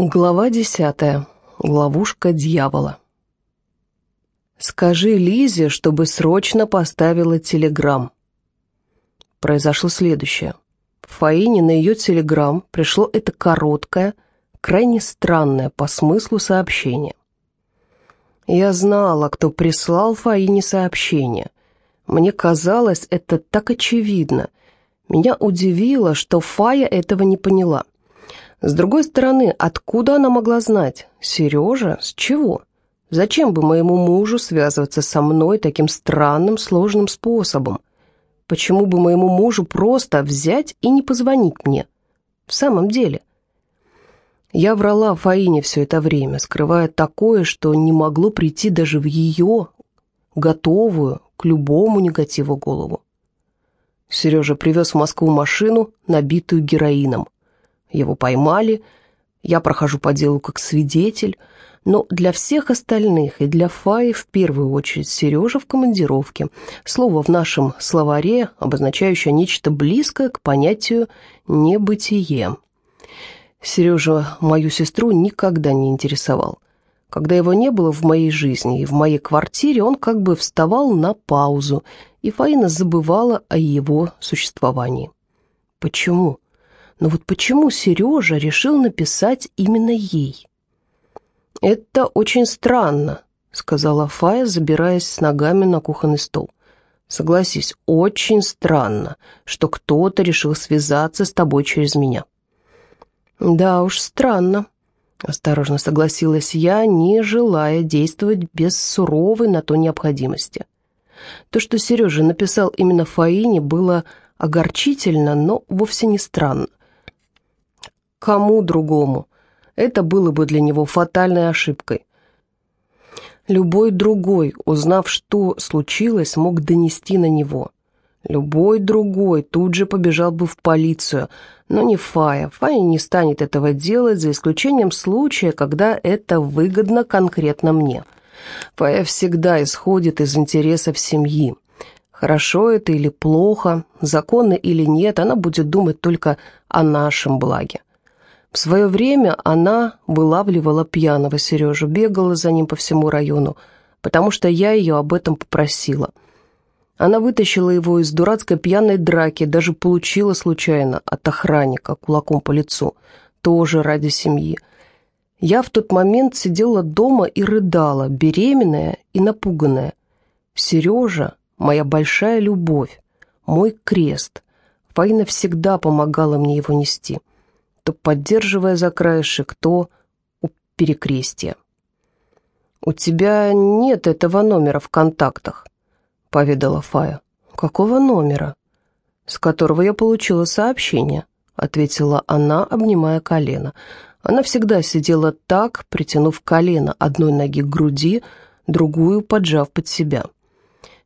Глава десятая. Ловушка дьявола. «Скажи Лизе, чтобы срочно поставила телеграмм». Произошло следующее. В Фаине на ее телеграмм пришло это короткое, крайне странное по смыслу сообщение. Я знала, кто прислал Фаине сообщение. Мне казалось, это так очевидно. Меня удивило, что Фая этого не поняла – с другой стороны, откуда она могла знать? Сережа? С чего? Зачем бы моему мужу связываться со мной таким странным, сложным способом? Почему бы моему мужу просто взять и не позвонить мне? В самом деле. Я врала Фаине все это время, скрывая такое, что не могло прийти даже в ее, готовую к любому негативу голову. Сережа привез в Москву машину, набитую героином. Его поймали, я прохожу по делу как свидетель, но для всех остальных и для Фаи в первую очередь Сережа в командировке. Слово в нашем словаре, обозначающее нечто близкое к понятию «небытие». Сережа мою сестру никогда не интересовал. Когда его не было в моей жизни и в моей квартире, он как бы вставал на паузу, и Фаина забывала о его существовании. Почему? Но вот почему Сережа решил написать именно ей? «Это очень странно», — сказала Фая, забираясь с ногами на кухонный стол. «Согласись, очень странно, что кто-то решил связаться с тобой через меня». «Да уж, странно», — осторожно согласилась я, не желая действовать без суровой на то необходимости. То, что Сережа написал именно Фаине, было огорчительно, но вовсе не странно. Кому другому? Это было бы для него фатальной ошибкой. Любой другой, узнав, что случилось, мог донести на него. Любой другой тут же побежал бы в полицию, но не Фая. Фая не станет этого делать, за исключением случая, когда это выгодно конкретно мне. Фая всегда исходит из интересов семьи. Хорошо это или плохо, законно или нет, она будет думать только о нашем благе. В свое время она вылавливала пьяного Сережу, бегала за ним по всему району, потому что я ее об этом попросила. Она вытащила его из дурацкой пьяной драки, даже получила случайно от охранника кулаком по лицу, тоже ради семьи. Я в тот момент сидела дома и рыдала, беременная и напуганная. Сережа — моя большая любовь, мой крест. Фаина всегда помогала мне его нести то поддерживая за краешек, то у перекрестия. «У тебя нет этого номера в контактах», — поведала Фая. «Какого номера?» «С которого я получила сообщение», — ответила она, обнимая колено. Она всегда сидела так, притянув колено одной ноги к груди, другую поджав под себя.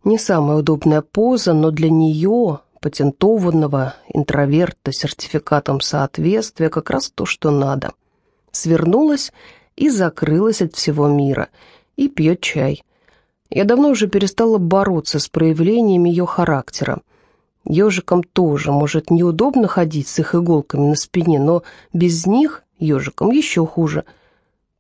Не самая удобная поза, но для нее патентованного интроверта сертификатом соответствия как раз то, что надо. Свернулась и закрылась от всего мира, и пьет чай. Я давно уже перестала бороться с проявлениями ее характера. Ежикам тоже, может, неудобно ходить с их иголками на спине, но без них ежикам еще хуже.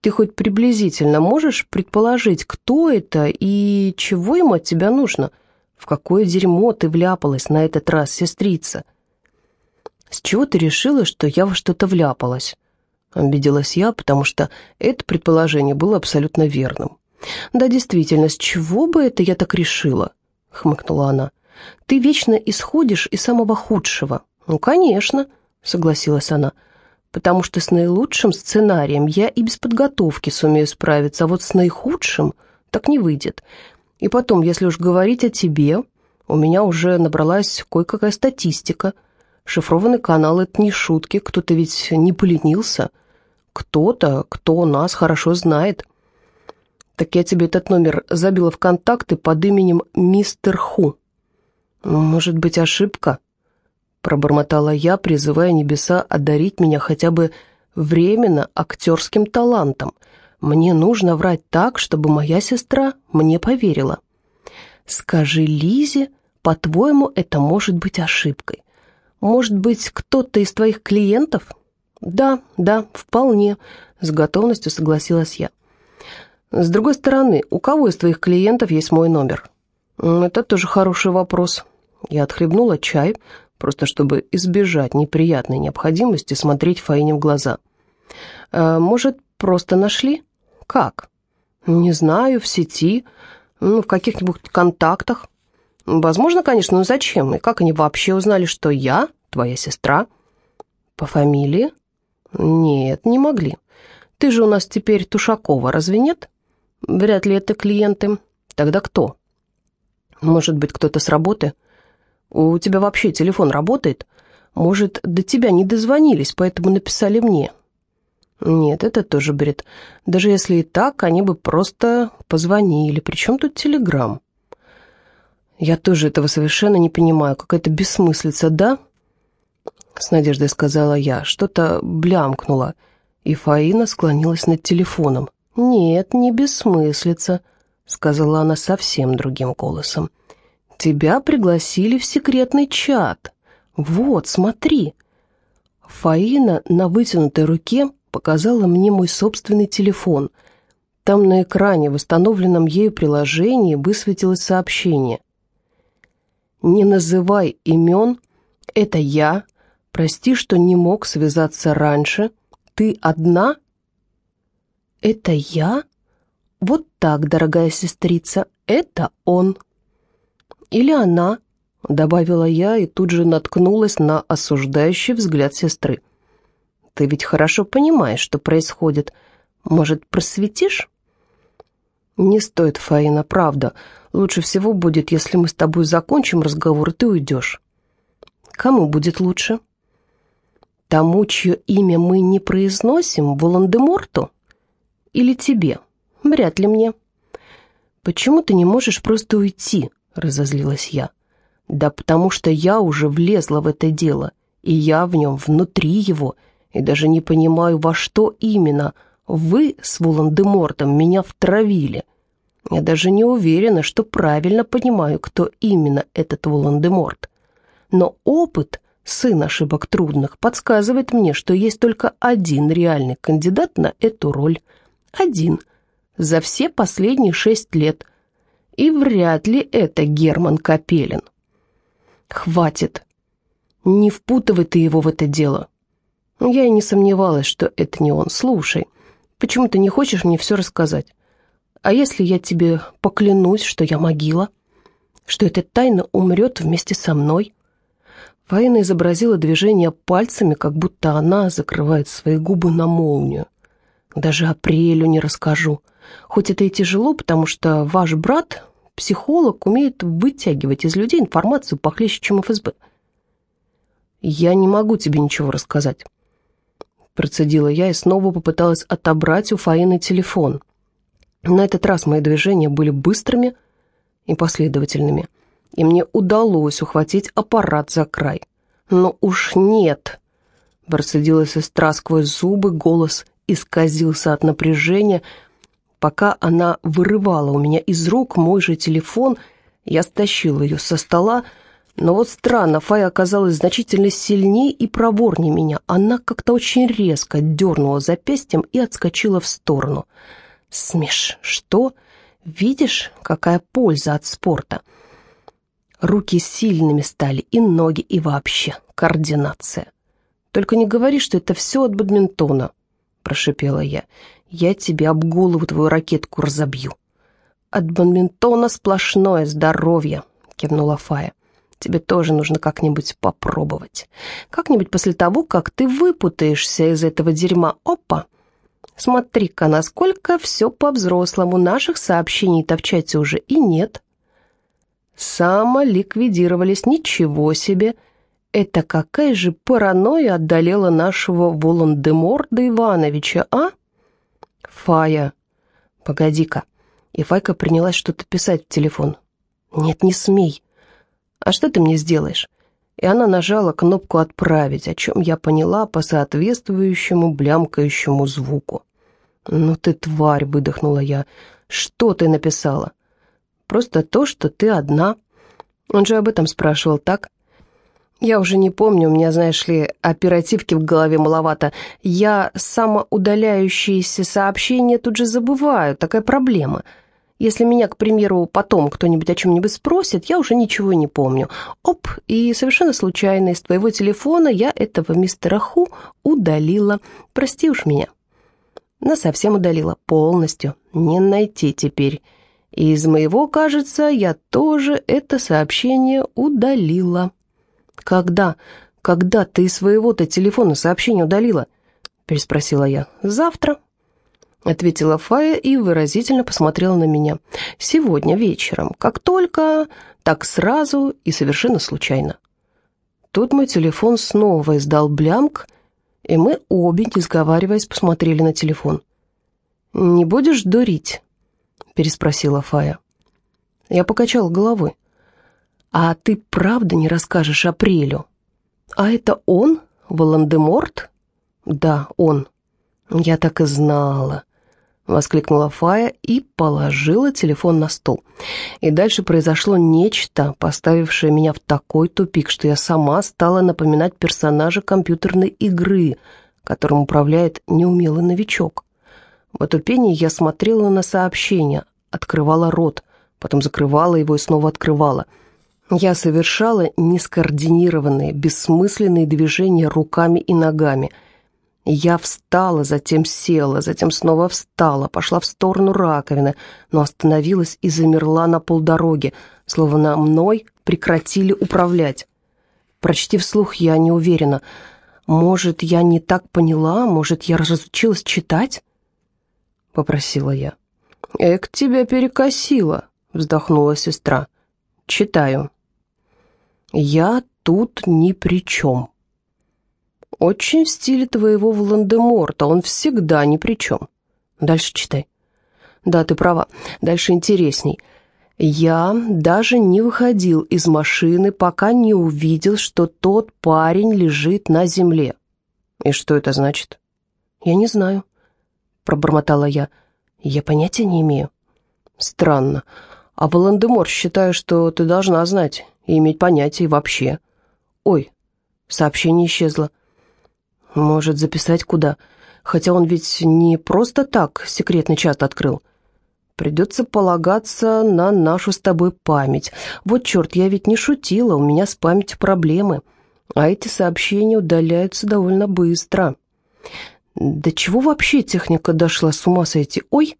Ты хоть приблизительно можешь предположить, кто это и чего ему от тебя нужно – в какое дерьмо ты вляпалась на этот раз, сестрица? С чего ты решила, что я во что-то вляпалась? Обиделась я, потому что это предположение было абсолютно верным. «Да, действительно, с чего бы это я так решила?» — хмыкнула она. «Ты вечно исходишь из самого худшего». «Ну, конечно», — согласилась она, «потому что с наилучшим сценарием я и без подготовки сумею справиться, а вот с наихудшим так не выйдет. И потом, если уж говорить о тебе, у меня уже набралась кое-какая статистика. Шифрованный канал — это не шутки, кто-то ведь не поленился. Кто-то, кто нас хорошо знает. Так я тебе этот номер забила в контакты под именем Мистер Ху. Может быть, ошибка? Пробормотала я, призывая небеса одарить меня хотя бы временно актерским талантом — мне нужно врать так, чтобы моя сестра мне поверила. Скажи Лизе, по-твоему, это может быть ошибкой. Может быть, кто-то из твоих клиентов? «Да, да, вполне», — с готовностью согласилась я. «С другой стороны, у кого из твоих клиентов есть мой номер?» «Это тоже хороший вопрос». Я отхлебнула чай, просто чтобы избежать неприятной необходимости смотреть Фаине в глаза. «Э, «Может, просто нашли? Как?» «Не знаю, в сети, ну, в каких-нибудь контактах. Возможно, конечно, но зачем? И как они вообще узнали, что я твоя сестра?» «По фамилии?» «Нет, не могли. Ты же у нас теперь Тушакова, разве нет?» «Вряд ли это клиенты. Тогда кто?» «Может быть, кто-то с работы?» «У тебя вообще телефон работает? Может, до тебя не дозвонились, поэтому написали мне?» «Нет, это тоже бред. Даже если и так, они бы просто позвонили. Причем тут телеграм?» «Я тоже этого совершенно не понимаю. Какая-то бессмыслица, да?» С надеждой сказала я. Что-то блямкнуло. И Фаина склонилась над телефоном. «Нет, не бессмыслица», — сказала она совсем другим голосом. «Тебя пригласили в секретный чат. Вот, смотри». Фаина на вытянутой руке показала мне мой собственный телефон. Там на экране в установленном ею приложении высветилось сообщение. «Не называй имен, это я. Прости, что не мог связаться раньше. Ты одна?» «Это я?» «Вот так, дорогая сестрица, это он». «Или она», — добавила я и тут же наткнулась на осуждающий взгляд сестры. Ты ведь хорошо понимаешь, что происходит. Может, просветишь?» «Не стоит, Фаина, правда. Лучше всего будет, если мы с тобой закончим разговор, и ты уйдешь». «Кому будет лучше?» «Тому, чье имя мы не произносим, Волан-де-Морту? Или тебе? Вряд ли мне». «Почему ты не можешь просто уйти?» — разозлилась я. «Да потому что я уже влезла в это дело, и я в нем внутри его, и даже не понимаю, во что именно вы с Волан-де-Мортом меня втравили. Я даже не уверена, что правильно понимаю, кто именно этот Волан-де-Морт. Но опыт, сын ошибок трудных, подсказывает мне, что есть только один реальный кандидат на эту роль. Один. За все последние шесть лет. И вряд ли это Герман Капелин. Хватит. Не впутывай ты его в это дело. Я и не сомневалась, что это не он. Слушай, почему ты не хочешь мне все рассказать? А если я тебе поклянусь, что я могила? Что эта тайна умрет вместе со мной?» Фаина изобразила движение пальцами, как будто она закрывает свои губы на молнию. «Даже апрелю не расскажу. Хоть это и тяжело, потому что ваш брат, психолог, умеет вытягивать из людей информацию похлеще, чем ФСБ. Я не могу тебе ничего рассказать. Процедила я и снова попыталась отобрать у Фаины телефон. На этот раз мои движения были быстрыми и последовательными, и мне удалось ухватить аппарат за край. «Но уж нет!» Процедила сестра сквозь зубы, голос исказился от напряжения. Пока она вырывала у меня из рук мой же телефон, я стащила ее со стола, но вот странно, Фая оказалась значительно сильнее и проворнее меня. Она как-то очень резко дернула запястьем и отскочила в сторону. Смеш, что? Видишь, какая польза от спорта? Руки сильными стали, и ноги, и вообще координация. Только не говори, что это все от бадминтона, прошипела я. Я тебе об голову твою ракетку разобью. От бадминтона сплошное здоровье, кивнула Фая. Тебе тоже нужно как-нибудь попробовать. Как-нибудь после того, как ты выпутаешься из этого дерьма. Опа! Смотри-ка, насколько все по-взрослому. Наших сообщений-то в чате уже и нет. Самоликвидировались. Ничего себе! Это какая же паранойя отдалела нашего Волан-де-Морда Ивановича, а? Фая. Погоди-ка. И Файка принялась что-то писать в телефон. Нет, не смей. «А что ты мне сделаешь?» И она нажала кнопку «Отправить», о чем я поняла по соответствующему блямкающему звуку. «Ну ты тварь!» — выдохнула я. «Что ты написала?» «Просто то, что ты одна». Он же об этом спрашивал, так? Я уже не помню, у меня, знаешь ли, оперативки в голове маловато. Я самоудаляющиеся сообщения тут же забываю, такая проблема. Если меня, к примеру, потом кто-нибудь о чем-нибудь спросит, я уже ничего не помню. Оп, и совершенно случайно из твоего телефона я этого мистера Ху удалила. Прости уж меня. Но совсем удалила, полностью. Не найти теперь. И из моего, кажется, я тоже это сообщение удалила. «Когда? Когда ты из своего-то телефона сообщение удалила?» — переспросила я. «Завтра», — ответила Фая и выразительно посмотрела на меня. «Сегодня вечером. Как только, так сразу и совершенно случайно». Тут мой телефон снова издал блямк, и мы обе, не сговариваясь, посмотрели на телефон. «Не будешь дурить?» — переспросила Фая. Я покачал головой. «А ты правда не расскажешь Апрелю?» «А это он? Волан-де-Морт?» «Да, он». «Я так и знала», — воскликнула Фая и положила телефон на стол. И дальше произошло нечто, поставившее меня в такой тупик, что я сама стала напоминать персонажа компьютерной игры, которым управляет неумелый новичок. В отупении я смотрела на сообщение, открывала рот, потом закрывала его и снова открывала — я совершала нескоординированные, бессмысленные движения руками и ногами. Я встала, затем села, затем снова встала, пошла в сторону раковины, но остановилась и замерла на полдороги, словно мной прекратили управлять. Прочти вслух, я не уверена. Может, я не так поняла, может, я разучилась читать? Попросила я. «Эк, тебя перекосило», — вздохнула сестра. «Читаю». «Я тут ни при чем». «Очень в стиле твоего Волан-де-Морта, он всегда ни при чем». Дальше читай. «Да, ты права, дальше интересней». Я даже не выходил из машины, пока не увидел, что тот парень лежит на земле. И что это значит? Я не знаю, пробормотала я. Я понятия не имею. Странно. А Волан-де-Мор считаю, что ты должна знать и иметь понятие вообще. Ой, сообщение исчезло. Может, записать куда? Хотя он ведь не просто так секретный чат открыл. Придется полагаться на нашу с тобой память. Вот черт, я ведь не шутила, у меня с памятью проблемы. А эти сообщения удаляются довольно быстро. Да чего вообще техника дошла с ума сойти? Ой!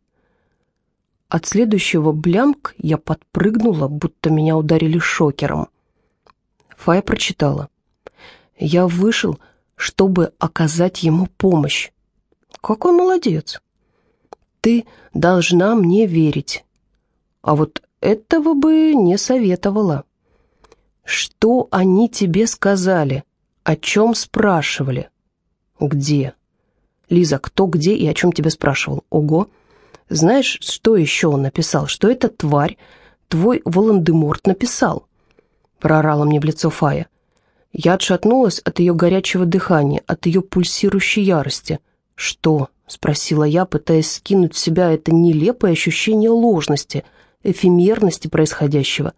От следующего блямк я подпрыгнула, будто меня ударили шокером. Фая прочитала. «Я вышел, чтобы оказать ему помощь». «Какой молодец!» «Ты должна мне верить». А вот этого бы не советовала. «Что они тебе сказали? О чем спрашивали?» «Где?» «Лиза, кто где и о чем тебя спрашивал?» «Ого!» Знаешь, что еще он написал? Что эта тварь, твой Волан-де-Морт, написал?» Прорала мне в лицо Фая. Я отшатнулась от ее горячего дыхания, от ее пульсирующей ярости. «Что?» — спросила я, пытаясь скинуть в себя это нелепое ощущение ложности, эфемерности происходящего.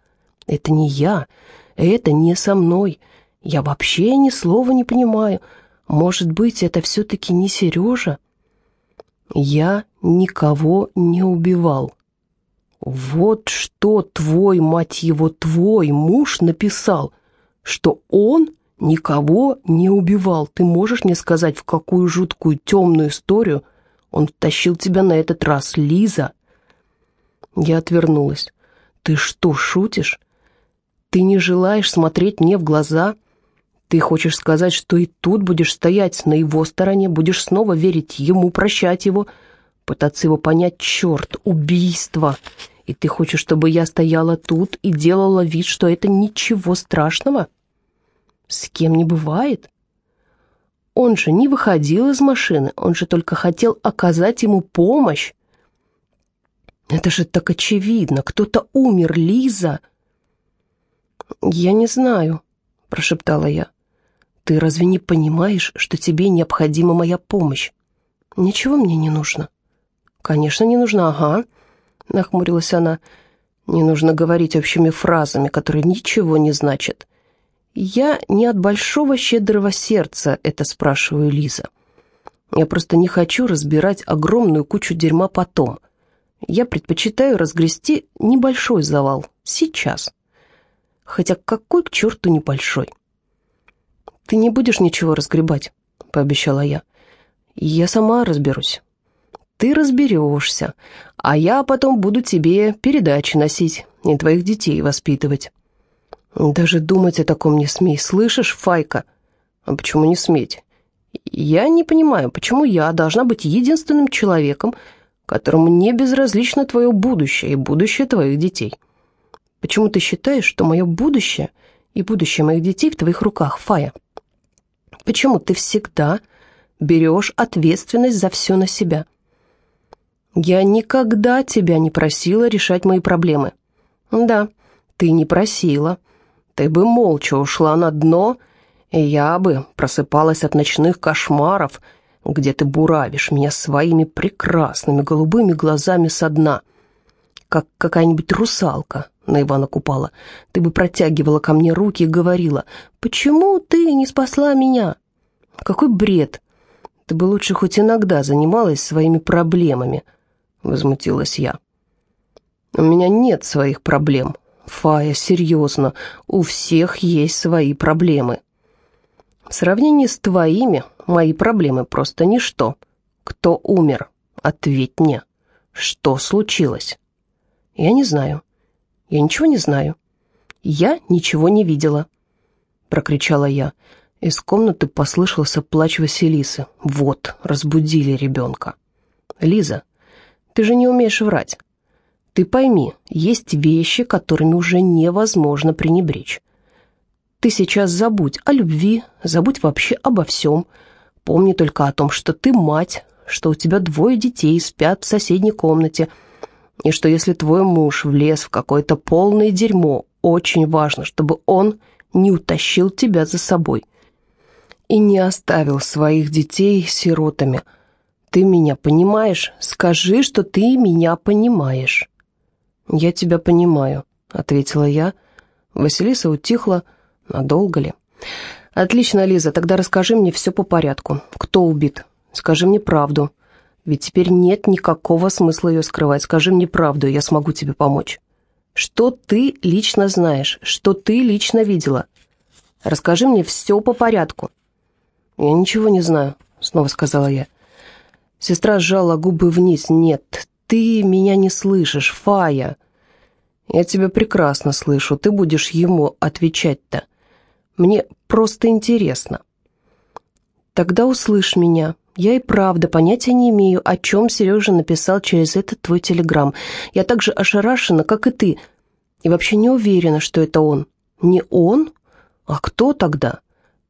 «Это не я, это не со мной. Я вообще ни слова не понимаю. Может быть, это все-таки не Сережа?» Я никого не убивал. Вот что твой, мать его, твой муж написал, что он никого не убивал. Ты можешь мне сказать, в какую жуткую темную историю он втащил тебя на этот раз, Лиза?» Я отвернулась. «Ты что, шутишь? Ты не желаешь смотреть мне в глаза?» Ты хочешь сказать, что и тут будешь стоять на его стороне, будешь снова верить ему, прощать его, пытаться его понять, черт, убийство. И ты хочешь, чтобы я стояла тут и делала вид, что это ничего страшного? С кем не бывает. Он же не выходил из машины, он же только хотел оказать ему помощь. Это же так очевидно, кто-то умер, Лиза. Я не знаю, прошептала я. Ты разве не понимаешь, что тебе необходима моя помощь? Ничего мне не нужно. Конечно, не нужно, ага, нахмурилась она. Не нужно говорить общими фразами, которые ничего не значат. Я не от большого щедрого сердца это спрашиваю, Лиза. Я просто не хочу разбирать огромную кучу дерьма потом. Я предпочитаю разгрести небольшой завал сейчас. Хотя какой к черту небольшой? Ты не будешь ничего разгребать, пообещала я. Я сама разберусь. Ты разберешься, а я потом буду тебе передачи носить и твоих детей воспитывать. Даже думать о таком не смей, слышишь, Файка? А почему не сметь? Я не понимаю, почему я должна быть единственным человеком, которому не безразлично твое будущее и будущее твоих детей. Почему ты считаешь, что мое будущее и будущее моих детей в твоих руках, Фая? Почему ты всегда берешь ответственность за все на себя? Я никогда тебя не просила решать мои проблемы. Да, ты не просила. Ты бы молча ушла на дно, и я бы просыпалась от ночных кошмаров, где ты буравишь меня своими прекрасными голубыми глазами со дна, как какая-нибудь русалка на Ивана Купала. Ты бы протягивала ко мне руки и говорила, «Почему ты не спасла меня?» Какой бред! Ты бы лучше хоть иногда занималась своими проблемами, возмутилась я. У меня нет своих проблем. Фая, серьезно, у всех есть свои проблемы. В сравнении с твоими, мои проблемы просто ничто. Кто умер? Ответь мне. Что случилось? Я не знаю. Я ничего не знаю. Я ничего не видела, прокричала я. Из комнаты послышался плач Василисы. Вот, разбудили ребенка. Лиза, ты же не умеешь врать. Ты пойми, есть вещи, которыми уже невозможно пренебречь. Ты сейчас забудь о любви, забудь вообще обо всем. Помни только о том, что ты мать, что у тебя двое детей спят в соседней комнате, и что если твой муж влез в какое-то полное дерьмо, очень важно, чтобы он не утащил тебя за собой и не оставил своих детей сиротами. Ты меня понимаешь? Скажи, что ты меня понимаешь». «Я тебя понимаю», — ответила я. Василиса утихла, Надолго ли? Отлично, Лиза, тогда расскажи мне все по порядку. Кто убит? Скажи мне правду. Ведь теперь нет никакого смысла ее скрывать. Скажи мне правду, я смогу тебе помочь. Что ты лично знаешь? Что ты лично видела? Расскажи мне все по порядку. Я ничего не знаю, снова сказала я. Сестра сжала губы вниз. Нет, ты меня не слышишь, Фая. Я тебя прекрасно слышу. Ты будешь ему отвечать-то. Мне просто интересно». «Тогда услышь меня. Я и правда понятия не имею, о чем Сережа написал через этот твой телеграм. Я так же ошарашена, как и ты, и вообще не уверена, что это он». «Не он? А кто тогда?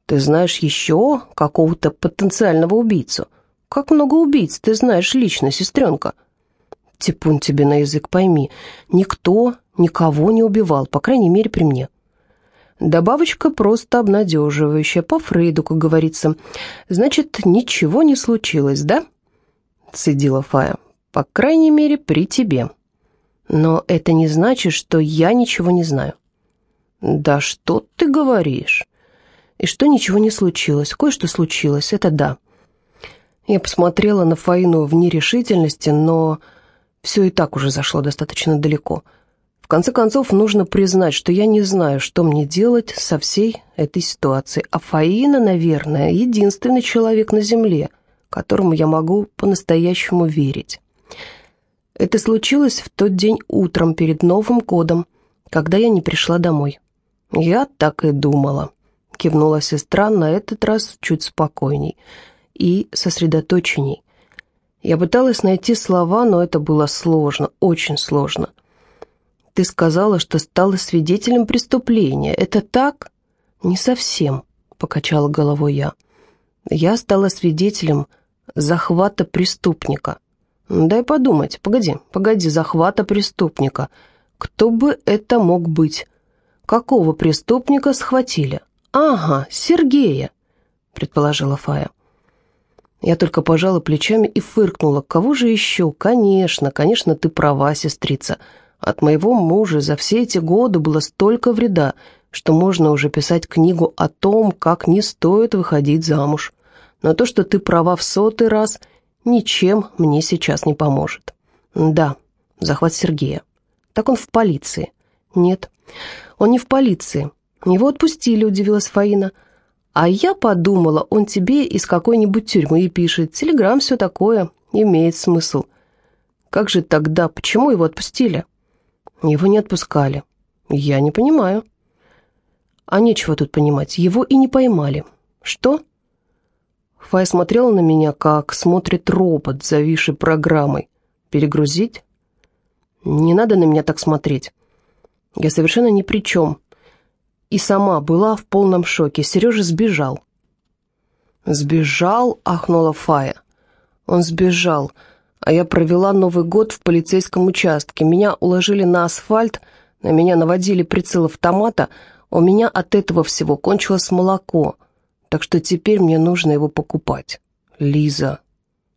Ты знаешь еще какого-то потенциального убийцу? Как много убийц ты знаешь лично, сестренка?» «Типун тебе на язык пойми. Никто никого не убивал, по крайней мере, при мне». Добавочка просто обнадеживающая, по Фрейду, как говорится. Значит, ничего не случилось, да? Цедила Фая. По крайней мере, при тебе. Но это не значит, что я ничего не знаю. Да что ты говоришь? И что ничего не случилось? Кое-что случилось, это да. Я посмотрела на Фаину в нерешительности, но все и так уже зашло достаточно далеко. В конце концов, нужно признать, что я не знаю, что мне делать со всей этой ситуацией. А Фаина, наверное, единственный человек на Земле, которому я могу по-настоящему верить. Это случилось в тот день утром перед Новым годом, когда я не пришла домой. Я так и думала. Кивнула сестра на этот раз чуть спокойней и сосредоточенней. Я пыталась найти слова, но это было сложно, очень сложно. Ты сказала, что стала свидетелем преступления. Это так? Не совсем, покачала головой я. Я стала свидетелем захвата преступника. Дай подумать. Погоди, погоди, захвата преступника. Кто бы это мог быть? Какого преступника схватили? Ага, Сергея, предположила Фая. Я только пожала плечами и фыркнула. Кого же еще? Конечно, конечно, ты права, сестрица. От моего мужа за все эти годы было столько вреда, что можно уже писать книгу о том, как не стоит выходить замуж. Но то, что ты права в сотый раз, ничем мне сейчас не поможет. Да, захват Сергея. Так он в полиции. Нет, он не в полиции. Его отпустили, удивилась Фаина. А я подумала, он тебе из какой-нибудь тюрьмы и пишет. Телеграм, все такое, имеет смысл. Как же тогда, почему его отпустили? Его не отпускали. Я не понимаю. А нечего тут понимать, его и не поймали. Что? Фай смотрела на меня, как смотрит робот, зависший программой. Перегрузить? Не надо на меня так смотреть. Я совершенно ни при чем. И сама была в полном шоке. Сережа сбежал. «Сбежал?» — ахнула Фая. «Он сбежал, а я провела Новый год в полицейском участке. Меня уложили на асфальт, на меня наводили прицел автомата, у меня от этого всего кончилось молоко, так что теперь мне нужно его покупать. Лиза,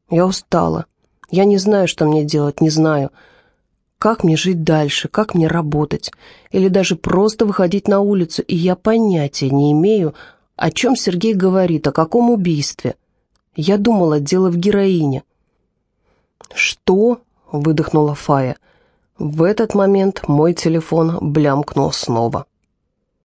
я устала. Я не знаю, что мне делать, не знаю. Как мне жить дальше, как мне работать? Или даже просто выходить на улицу, и я понятия не имею, о чем Сергей говорит, о каком убийстве. Я думала, дело в героине. «Что?» — выдохнула Фая. В этот момент мой телефон блямкнул снова.